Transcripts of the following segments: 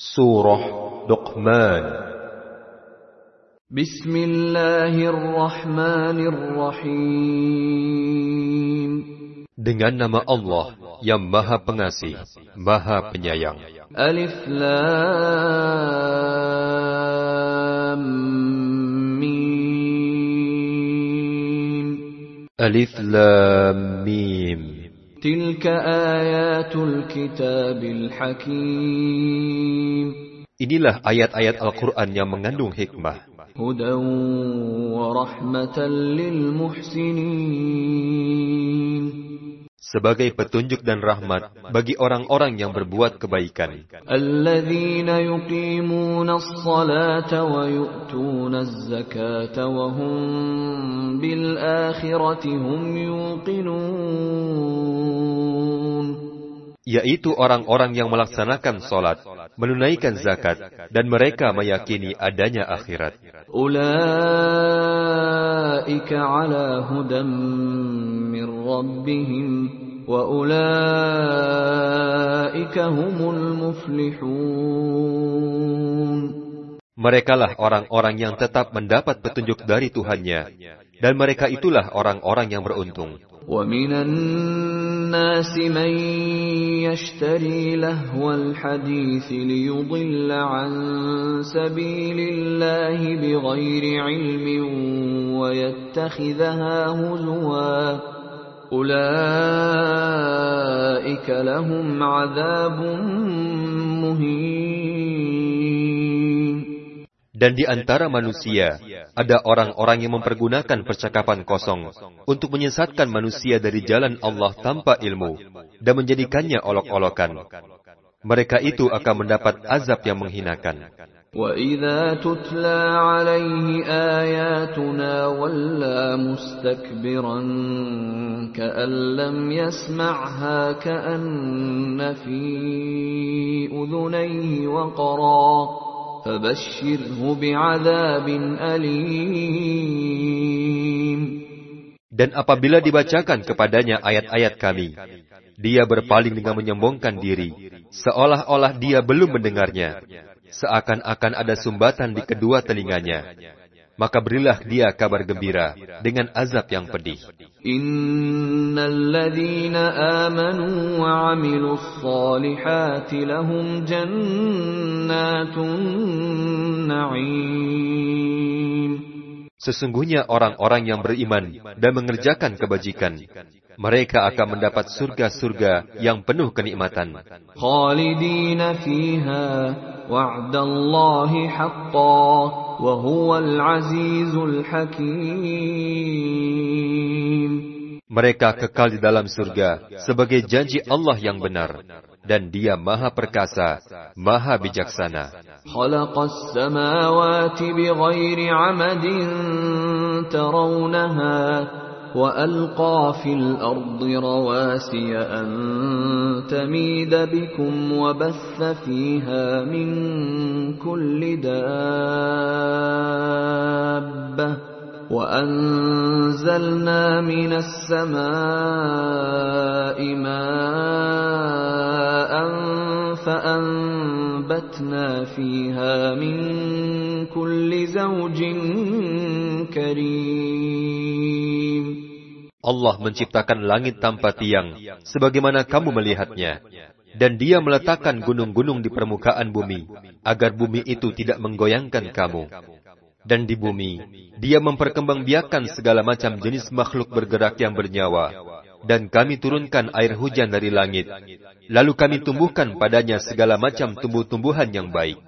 Surah Luqman Bismillahirrahmanirrahim Dengan nama Allah yang Maha Pengasih, Maha Penyayang. Alif Lam Mim Alif Lam Mim تلك آيات الكتاب الحكيم Inilah ayat-ayat Al-Quran yang mengandung hikmah. هدى ورحمة للمحسنين Sebagai petunjuk dan rahmat bagi orang-orang yang berbuat kebaikan. الذين يقيمون الصلاة ويؤتون الزكاة وهم بالآخرة هم يوقنون Yaitu orang-orang yang melaksanakan sholat, menunaikan zakat, dan mereka meyakini adanya akhirat. أولئك على هدى من ربهم وأولئك هم المفلحون Merekalah orang-orang yang tetap mendapat petunjuk dari Tuhannya, dan mereka itulah orang-orang yang beruntung. ومن الناس من يشتري لهو الحديث ليضل عن سبيل الله بغير علم ويتخذها هزوا. أولئك لهم عذاب مهين. Dan di antara manusia, ada orang-orang yang mempergunakan percakapan kosong untuk menyesatkan manusia dari jalan Allah tanpa ilmu dan menjadikannya olok-olokan. Mereka itu akan mendapat azab yang menghinakan. وَإِذَا تُتْلَى عَلَيْهِ آيَاتُنَا وَلَّى مُسْتَكْبِرًا كَأَن لَّمْ يَسْمَعْهَا كَأَنَّ فِي أُذُنَيْهِ وَقْرًا فَبَشِّرْهُ بِعَذَابٍ أَلِيمٍ Dan apabila dibacakan kepadanya ayat-ayat kami, dia berpaling dengan menyombongkan diri, seolah-olah dia belum mendengarnya, seakan-akan ada sumbatan di kedua telinganya. maka berilah dia kabar gembira dengan azab yang pedih. Innalladzina amanu wa amilus salihati lahum jannatun na'im. Sesungguhnya orang-orang yang beriman dan mengerjakan kebajikan, mereka akan mendapat surga-surga yang penuh kenikmatan. Khalidina fiha wa'dallahi haqqa wa huwal azizul hakim. Mereka kekal di dalam surga sebagai janji Allah yang benar, dan Dia Maha Perkasa, Maha Bijaksana. خلق السماوات بغير عمد ترونها وألقى في الأرض رواسي أن تميد بكم وبث فيها من كل دابة وأنزلنا من السماء ماء فأنبتنا فيها من كل زوج كريم Allah menciptakan langit tanpa tiang, sebagaimana kamu melihatnya. Dan dia meletakkan gunung-gunung di permukaan bumi, agar bumi itu tidak menggoyangkan kamu. dan di bumi. Dia memperkembangbiakan segala macam jenis makhluk bergerak yang bernyawa. Dan kami turunkan air hujan dari langit. Lalu kami tumbuhkan padanya segala macam tumbuh-tumbuhan yang baik.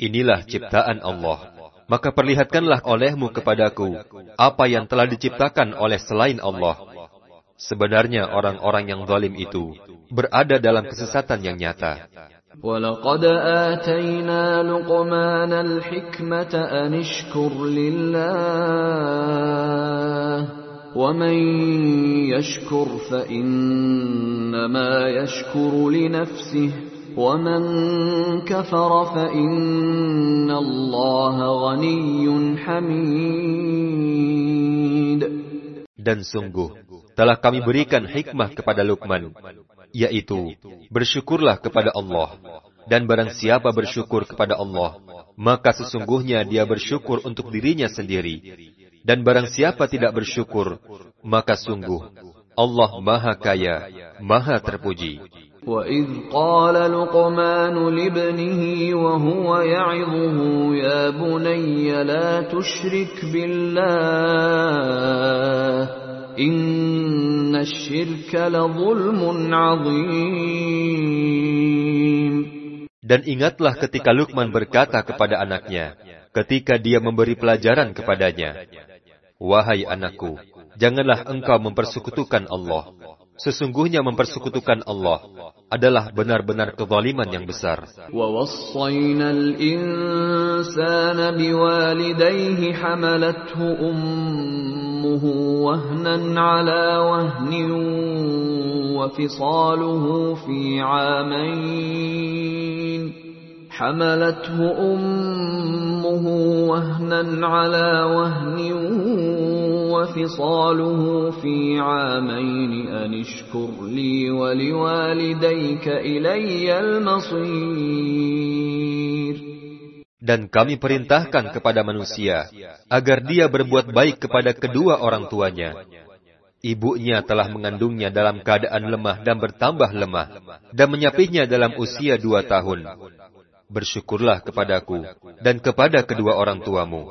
Inilah ciptaan Allah. Maka perlihatkanlah olehmu kepadaku apa yang telah diciptakan oleh selain Allah. Sebenarnya orang-orang yang zalim itu berada dalam kesesatan yang nyata. ولقد آتينا لقمان الحكمة أن اشكر لله ومن يشكر فإنما يشكر لنفسه ومن كفر فإن الله غني حميد Dan sungguh, telah kami berikan hikmah kepada Luqman, yaitu bersyukurlah kepada Allah. Dan barang siapa bersyukur kepada Allah, maka sesungguhnya dia bersyukur untuk dirinya sendiri. Dan barang siapa tidak bersyukur, maka sungguh Allah Maha Kaya, Maha Terpuji. وَإِذْ قَالَ لُقْمَانُ لِابْنِهِ وَهُوَ يَعِظُهُ يَا بُنَيَّ لَا تُشْرِكْ بِاللَّهِ إِنَّ الشِّرْكَ لَظُلْمٌ عَظِيمٌ Dan ingatlah ketika Luqman berkata kepada anaknya, ketika dia memberi pelajaran kepadanya, Wahai anakku, janganlah engkau mempersekutukan Allah. Sesungguhnya mempersekutukan Allah adalah benar-benar kezaliman yang besar. ووصينا الإنسان بوالديه حملته أمه وهنا على وهن وفصاله في عامين حملته أمه وهنا على وهن وفصاله في عامين أن اشكر لي ولوالديك إلي المصير Dan kami perintahkan kepada manusia agar dia berbuat baik kepada kedua orang tuanya. Ibunya telah mengandungnya dalam keadaan lemah dan bertambah lemah, dan menyapihnya dalam usia dua tahun. Bersyukurlah kepadaku dan kepada kedua orang tuamu.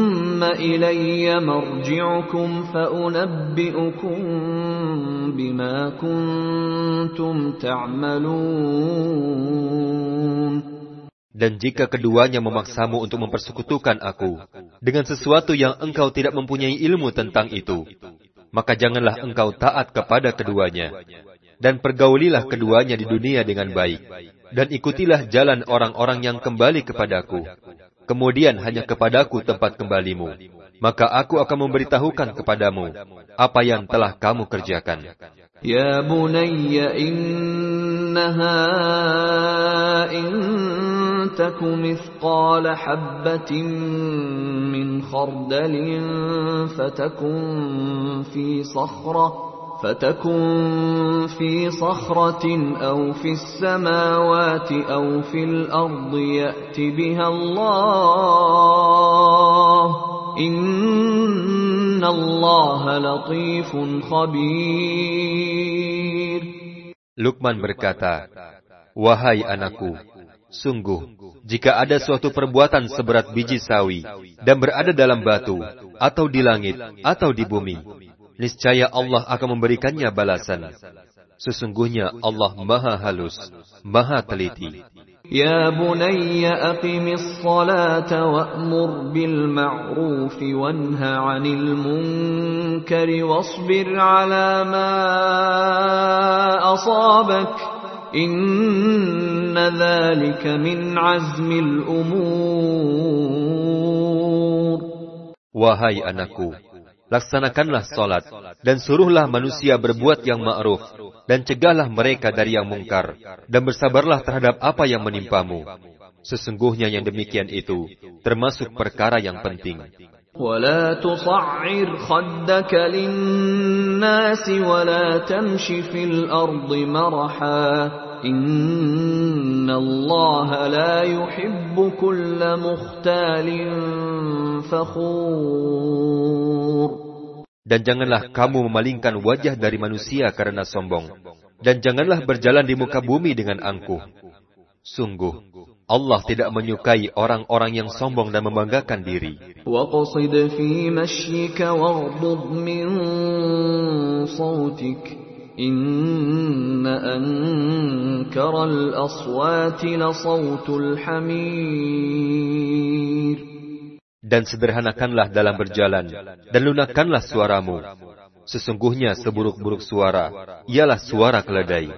إلي مرجعكم فأنبئكم بما كنتم تعملون Dan jika keduanya memaksamu untuk mempersekutukan aku dengan sesuatu yang engkau tidak mempunyai ilmu tentang itu, maka janganlah engkau taat kepada keduanya. Dan pergaulilah keduanya di dunia dengan baik. Dan ikutilah jalan orang-orang yang kembali kepadaku. kemudian hanya kepadaku tempat kembalimu. Maka aku akan memberitahukan kepadamu apa yang telah kamu kerjakan. Ya bunayya innaha in taku mithqala habbatin min khardalin fatakun fi sakhrah فتكن في صخرة أو في السماوات أو في الأرض يأت بها الله إن الله لطيف خبير Lukman berkata, Wahai anakku, sungguh, jika ada suatu perbuatan seberat biji sawi dan berada dalam batu, atau di langit, atau di bumi, niscaya Allah akan memberikannya balasan. Sesungguhnya Allah maha halus, maha teliti. Ya bunayya aqimis salata wa'mur bil ma'ruf wanha 'anil munkari wasbir 'ala ma asabak inna dhalika min 'azmil umur Wahai anakku laksanakanlah solat dan suruhlah manusia berbuat yang ma'ruf dan cegahlah mereka dari yang mungkar dan bersabarlah terhadap apa yang menimpamu. Sesungguhnya yang demikian itu termasuk perkara yang penting. ولا تصعر خدك للناس ولا تمش في الأرض مرحا إن الله لا يحب كل مختال فخور Dan janganlah kamu memalingkan wajah dari manusia karena sombong. Dan janganlah berjalan di muka bumi dengan angkuh. Sungguh, Allah tidak menyukai orang-orang yang sombong dan membanggakan diri. واقصد في مشيك واغضض من صوتك إن أنكر الأصوات لصوت الحمير Dan sederhanakanlah dalam berjalan, dan lunakkanlah suaramu. Sesungguhnya seburuk-buruk suara, ialah suara keledai.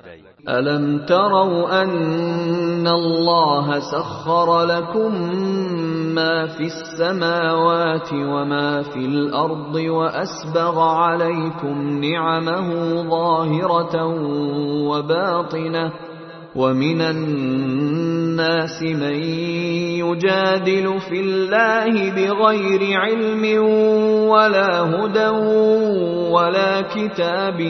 ألم تروا أن الله سخر لكم ما في السماوات وما في الأرض وأسبغ عليكم نعمه ظاهرة وباطنة ومن الناس من يجادل في الله بغير علم ولا هدى ولا كتاب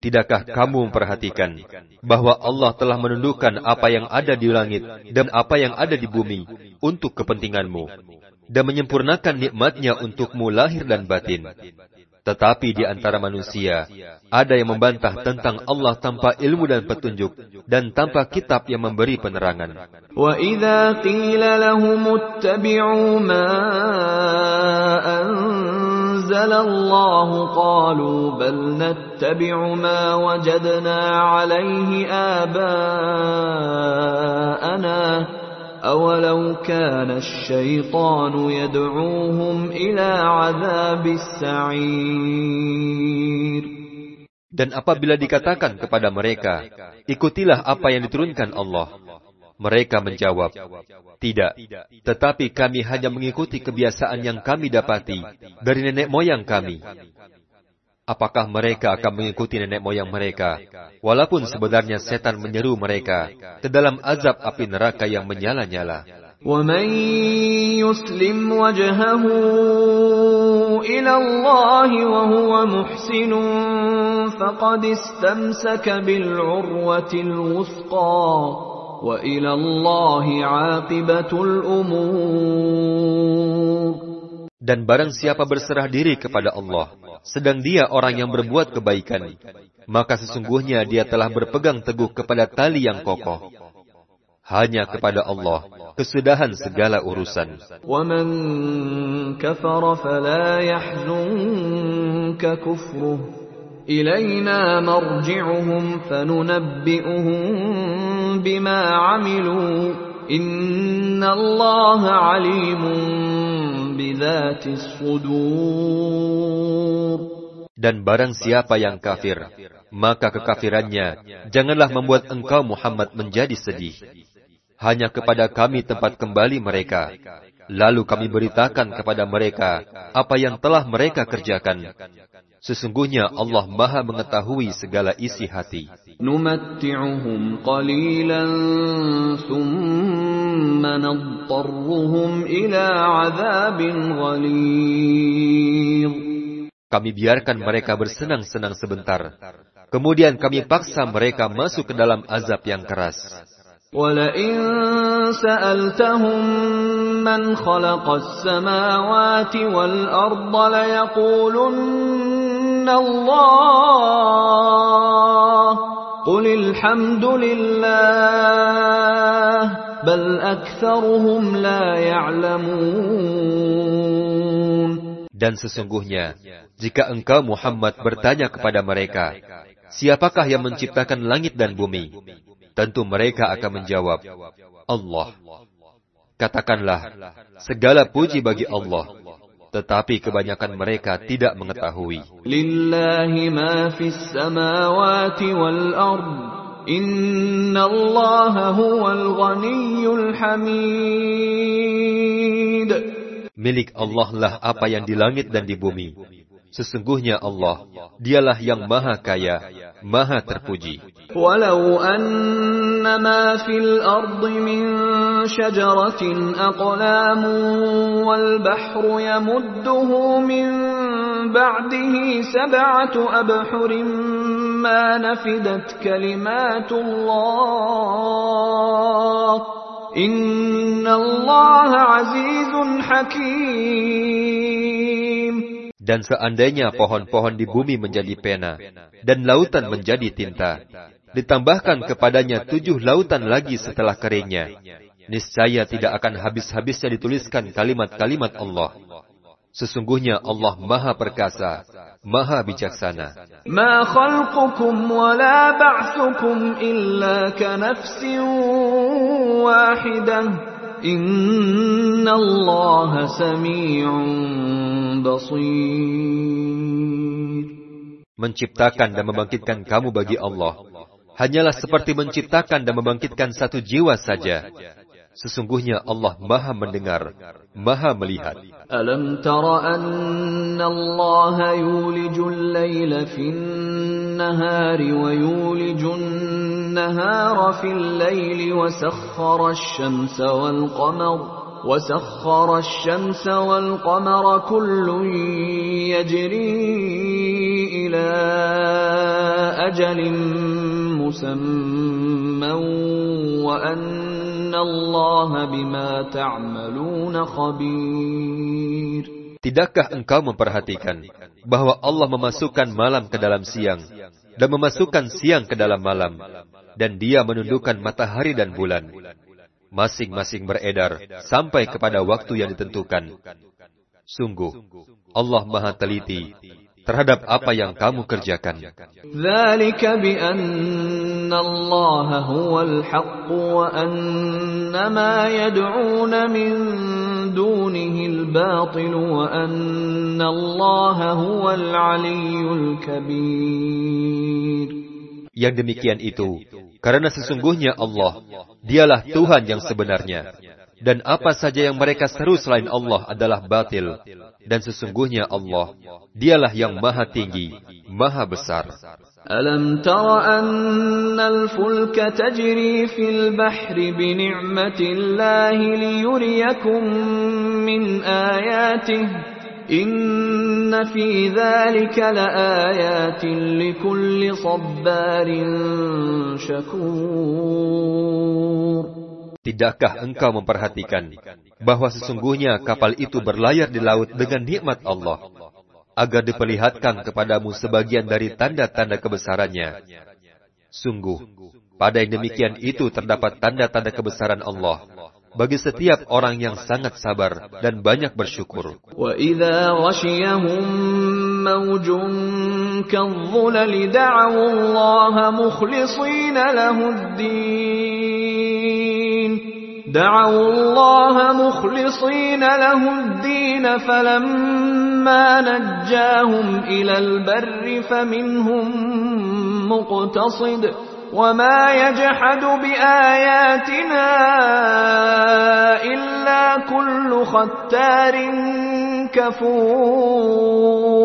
Tidakkah kamu memperhatikan bahwa Allah telah menundukkan apa yang ada di langit dan apa yang ada di bumi untuk kepentinganmu dan menyempurnakan nikmatnya untukmu lahir dan batin. Tetapi di antara manusia, ada yang membantah tentang Allah tanpa ilmu dan petunjuk, dan tanpa kitab yang memberi penerangan. وَإِذَا قِيلَ لَهُمُ اتَّبِعُوا مَا أَنزَلَ اللَّهُ قَالُوا بَلْ نَتَّبِعُ مَا وَجَدْنَا عَلَيْهِ آبَاءَنَا أَوَلَوْ كَانَ الشَّيْطَانُ يَدْعُوهُمْ إِلَى عَذَابِ السَّعِيرِ Dan apabila dikatakan kepada mereka, ikutilah apa yang diturunkan Allah. Mereka menjawab, tidak, tetapi kami hanya mengikuti kebiasaan yang kami dapati dari nenek moyang kami. Apakah mereka akan mengikuti nenek moyang mereka, walaupun sebenarnya setan menyeru mereka ke dalam azab api neraka yang menyala-nyala? ومن يسلم وجهه إلى الله وهو محسن فقد استمسك بالعروة الوثقى وإلى الله عاقبة الأمور Dan barang siapa berserah diri kepada Allah, sedang dia orang yang berbuat kebaikan, maka sesungguhnya dia telah berpegang teguh kepada tali yang kokoh. Hanya kepada Allah kesudahan segala urusan. ومن كفر فلا يحزنك كفره إلينا مرجعهم فننبئهم بما عملوا إن الله عليم بذات الصدور Dan barang siapa yang kafir, maka kekafirannya janganlah membuat engkau Muhammad menjadi sedih. Hanya kepada kami tempat kembali mereka. Lalu kami beritakan kepada mereka apa yang telah mereka kerjakan. Sesungguhnya Allah Maha mengetahui segala isi hati. نمتعهم قليلا ثم نضطرهم إلى عذاب غليظ Kami biarkan mereka bersenang-senang sebentar. Kemudian kami paksa mereka masuk ke dalam azab yang keras. ولئن سألتهم من خلق السماوات والأرض ليقولن Dan sesungguhnya, jika engkau Muhammad bertanya kepada mereka, Siapakah yang menciptakan langit dan bumi? Tentu mereka akan menjawab, Allah. Katakanlah, segala puji bagi Allah tetapi kebanyakan mereka tidak mengetahui. Lillahi ma fis samawati wal ard. Huwal hamid. Milik Allah lah apa yang di langit dan di bumi. Sesungguhnya Allah, dialah yang maha kaya, maha terpuji. Walau annama fil ardi min شجرة أقلام والبحر يمده من بعده سبعة أبحر ما نفدت كلمات الله إن الله عزيز حكيم Dan seandainya pohon-pohon di bumi menjadi pena, dan lautan menjadi tinta, ditambahkan kepadanya tujuh lautan lagi setelah keringnya, niscaya tidak akan habis-habisnya dituliskan kalimat-kalimat Allah. Sesungguhnya Allah Maha Perkasa, Maha Bijaksana. Menciptakan dan membangkitkan kamu bagi Allah. Hanyalah seperti menciptakan dan membangkitkan satu jiwa saja. Sesungguhnya Allah maha mendengar, maha melihat. Alam tara anna Allah yulijul layla fin nahari wa yulijun nahara fil layli wa sakhara syamsa wal qamar. وسخر الشمس والقمر كل يجري إلى أجل مسمى وأن Tidakkah engkau memperhatikan bahwa Allah memasukkan malam ke dalam siang dan memasukkan siang ke dalam malam dan dia menundukkan matahari dan bulan masing-masing beredar sampai kepada waktu yang ditentukan. Sungguh, Allah Maha Teliti terhadap apa yang kamu kerjakan. Yang demikian itu, karena sesungguhnya Allah, dialah Tuhan yang sebenarnya dan apa saja yang mereka seru selain Allah adalah batil. Dan sesungguhnya Allah, dialah yang maha tinggi, maha besar. Alam tara anna al-fulka tajri fil bahri bi ni'matillahi liyuriyakum min ayatih. Inna fi dhalika li kulli sabbarin syakur. Tidakkah engkau memperhatikan bahwa sesungguhnya kapal itu berlayar di laut dengan nikmat Allah, agar diperlihatkan kepadamu sebagian dari tanda-tanda kebesarannya? Sungguh, pada yang demikian itu terdapat tanda-tanda kebesaran Allah bagi setiap orang yang sangat sabar dan banyak bersyukur. وإذا غشيهم موج كالظلل دعوا الله مخلصين له الدين دعوا الله مخلصين له الدين فلما نجاهم إلى البر فمنهم مقتصد وما يجحد بآياتنا إلا كل ختار كفور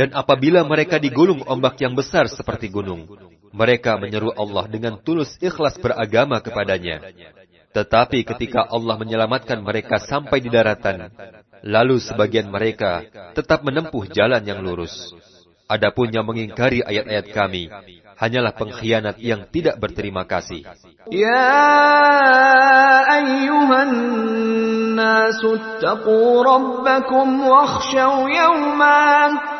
Dan apabila mereka digulung ombak yang besar seperti gunung, mereka menyeru Allah dengan tulus ikhlas beragama kepadanya. Tetapi ketika Allah menyelamatkan mereka sampai di daratan, lalu sebagian mereka tetap menempuh jalan yang lurus. Adapun yang mengingkari ayat-ayat kami, hanyalah pengkhianat yang tidak berterima kasih. Ya ayyuhan nasu attaqu rabbakum wakhshaw yawman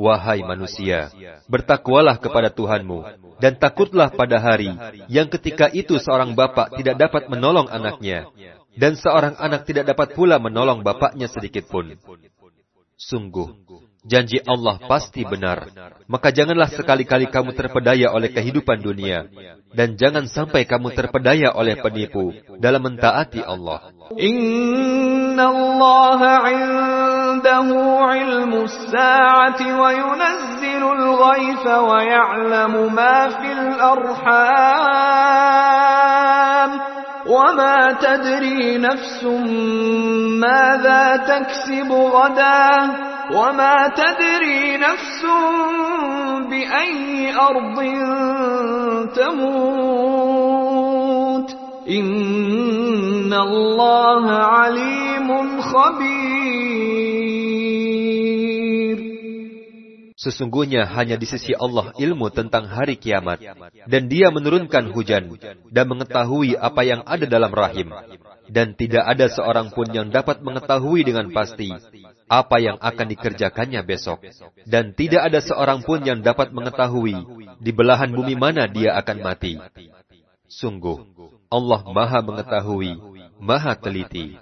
Wahai manusia, bertakwalah kepada Tuhanmu, dan takutlah pada hari yang ketika itu seorang bapak tidak dapat menolong anaknya, dan seorang anak tidak dapat pula menolong bapaknya sedikitpun. Sungguh, janji Allah pasti benar. Maka janganlah sekali-kali kamu terpedaya oleh kehidupan dunia, dan jangan sampai kamu terpedaya oleh penipu dalam mentaati Allah. إن الله عنده علم الساعة وينزل الغيث ويعلم ما في الأرحام وما تدري نفس ماذا تكسب غدا وما تدري نفس بأي أرض تموت إن الله عليم خبير Sesungguhnya hanya di sisi Allah ilmu tentang hari kiamat, dan Dia menurunkan hujan dan mengetahui apa yang ada dalam rahim, dan tidak ada seorang pun yang dapat mengetahui dengan pasti apa yang akan dikerjakannya besok, dan tidak ada seorang pun yang dapat mengetahui di belahan bumi mana dia akan mati. Sungguh, Allah Maha Mengetahui, Maha Teliti.